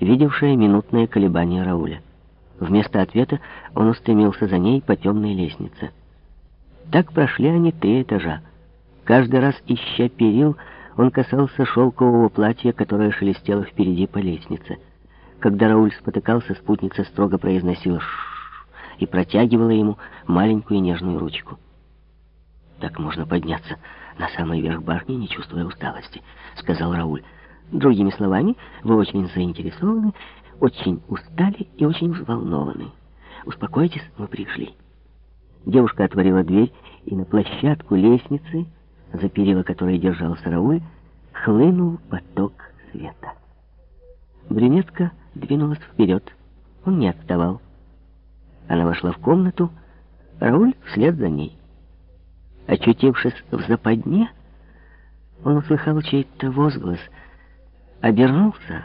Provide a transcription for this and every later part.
видевшая минутное колебание Рауля. Вместо ответа он устремился за ней по темной лестнице. Так прошли они три этажа. Каждый раз, ища перил, он касался шелкового платья, которое шелестело впереди по лестнице. Когда Рауль спотыкался, спутница строго произносила «шшш» и протягивала ему маленькую нежную ручку. «Так можно подняться на самый верх башни, не чувствуя усталости», — сказал Рауль. «Другими словами, вы очень заинтересованы, очень устали и очень взволнованы. Успокойтесь, мы пришли». Девушка отворила дверь, и на площадку лестницы, за перила которой держался Рауль, хлынул поток света. Брюнетка двинулась вперед. Он не отставал. Она вошла в комнату, Рауль вслед за ней. Очутившись в западне, он услыхал чей-то возглас, обернулся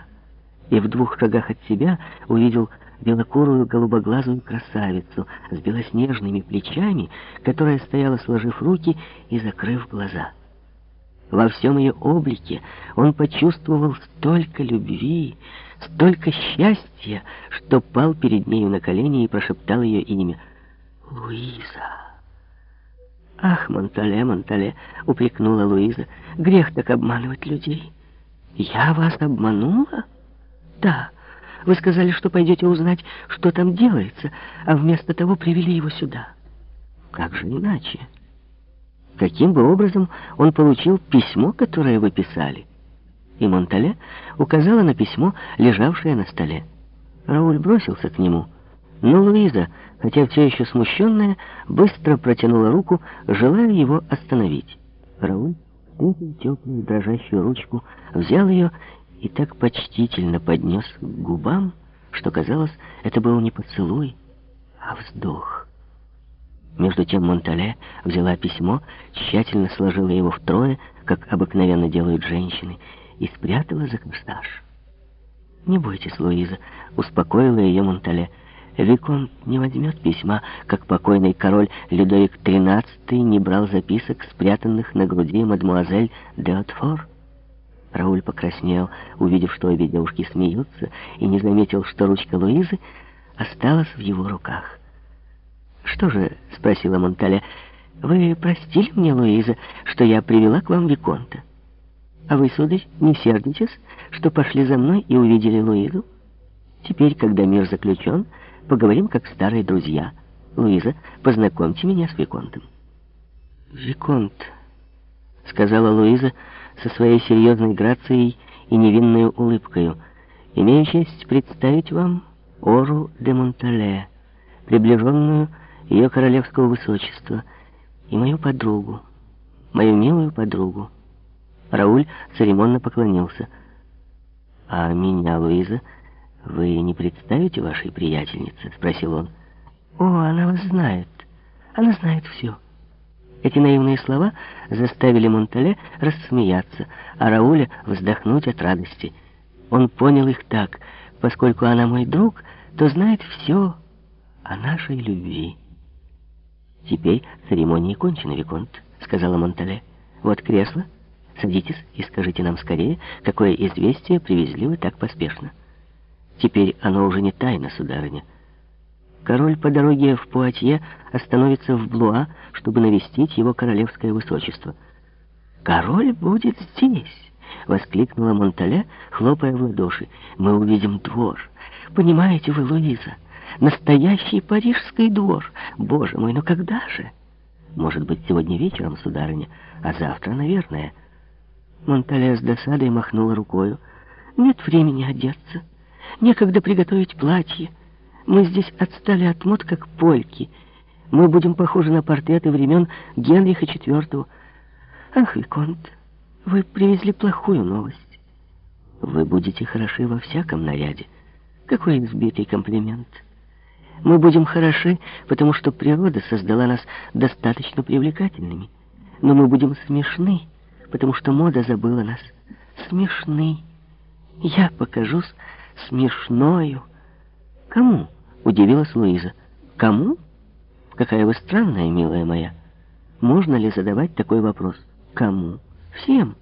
и в двух шагах от себя увидел белокурую голубоглазую красавицу с белоснежными плечами, которая стояла, сложив руки и закрыв глаза. Во всем ее облике он почувствовал столько любви, столько счастья, что пал перед нею на колени и прошептал ее имя. «Луиза!» «Ах, Монтале, Монтале!» — упрекнула Луиза. «Грех так обманывать людей». «Я вас обманула?» «Да. Вы сказали, что пойдете узнать, что там делается, а вместо того привели его сюда». «Как же иначе?» Каким бы образом он получил письмо, которое вы писали? И Монтале указала на письмо, лежавшее на столе. Рауль бросился к нему, но Луиза, хотя все еще смущенная, быстро протянула руку, желая его остановить. Рауль встретил теплую дрожащую ручку, взял ее и так почтительно поднес к губам, что, казалось, это был не поцелуй, а вздох. Между тем Монтале взяла письмо, тщательно сложила его втрое, как обыкновенно делают женщины, и спрятала за корсаж. «Не бойтесь, Луиза», — успокоила ее Монтале. «Виконт не возьмет письма, как покойный король Людовик XIII не брал записок, спрятанных на груди мадемуазель де Отфор». Рауль покраснел, увидев, что обе девушки смеются, и не заметил, что ручка Луизы осталась в его руках. «Что же?» — спросила Монтале. «Вы простили мне, Луиза, что я привела к вам Виконта? А вы, сударь, не сердитесь, что пошли за мной и увидели Луизу? Теперь, когда мир заключен, поговорим как старые друзья. Луиза, познакомьте меня с Виконтом». «Виконт», — сказала Луиза со своей серьезной грацией и невинной улыбкой, «имею честь представить вам Ору де Монтале, приближенную ее королевского высочества и мою подругу, мою милую подругу. Рауль церемонно поклонился. «А меня, Луиза, вы не представите вашей приятельнице?» — спросил он. «О, она вас знает. Она знает все». Эти наивные слова заставили Монтале рассмеяться, а Рауля вздохнуть от радости. Он понял их так, поскольку она мой друг, то знает все о нашей любви. «Теперь церемония кончена, Виконт», — сказала Монтале. «Вот кресло. Садитесь и скажите нам скорее, какое известие привезли вы так поспешно. Теперь оно уже не тайна, сударыня. Король по дороге в Пуатье остановится в Блуа, чтобы навестить его королевское высочество». «Король будет здесь!» — воскликнула Монтале, хлопая в ладоши. «Мы увидим двор. Понимаете вы, Луиза?» Настоящий парижский двор. Боже мой, ну когда же? Может быть, сегодня вечером, сударыня, а завтра, наверное. Монтале с досадой махнула рукою. Нет времени одеться. Некогда приготовить платье. Мы здесь отстали от мод, как польки. Мы будем похожи на портреты времен Генриха IV. Ах, Виконт, вы привезли плохую новость. Вы будете хороши во всяком наряде. Какой избитый комплимент. Мы будем хороши, потому что природа создала нас достаточно привлекательными. Но мы будем смешны, потому что мода забыла нас. Смешны. Я покажусь смешною. Кому? Удивилась Луиза. Кому? Какая вы странная, милая моя. Можно ли задавать такой вопрос? Кому? Всем.